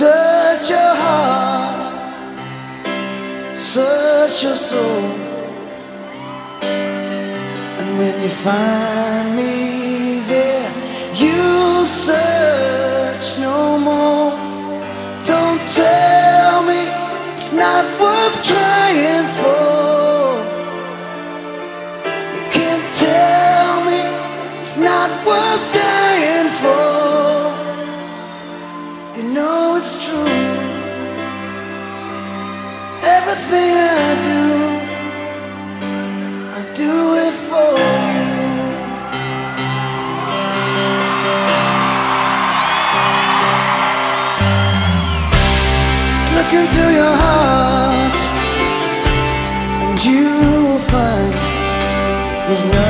Search your heart, search your soul, and when you find no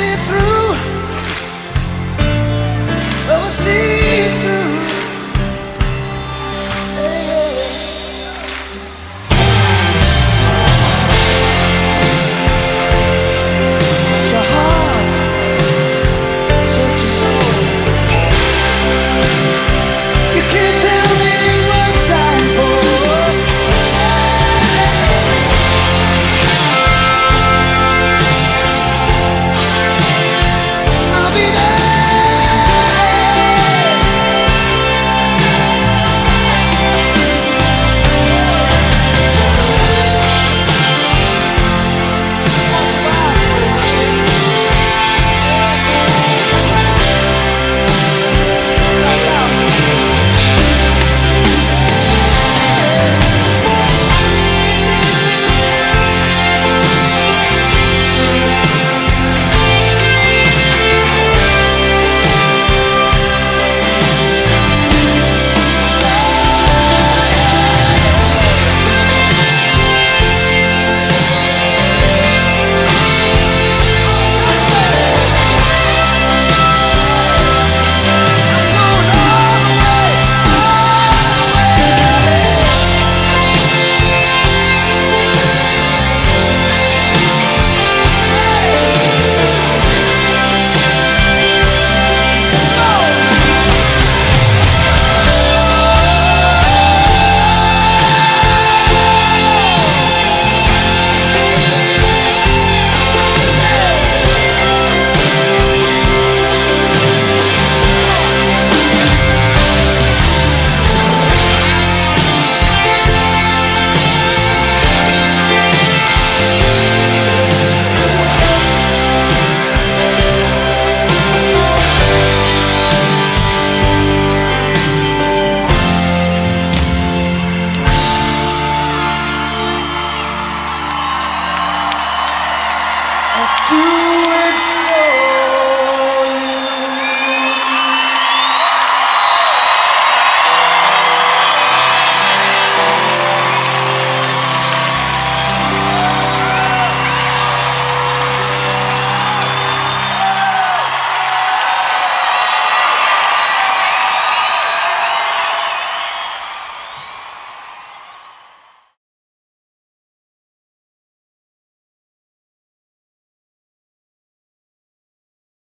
me through.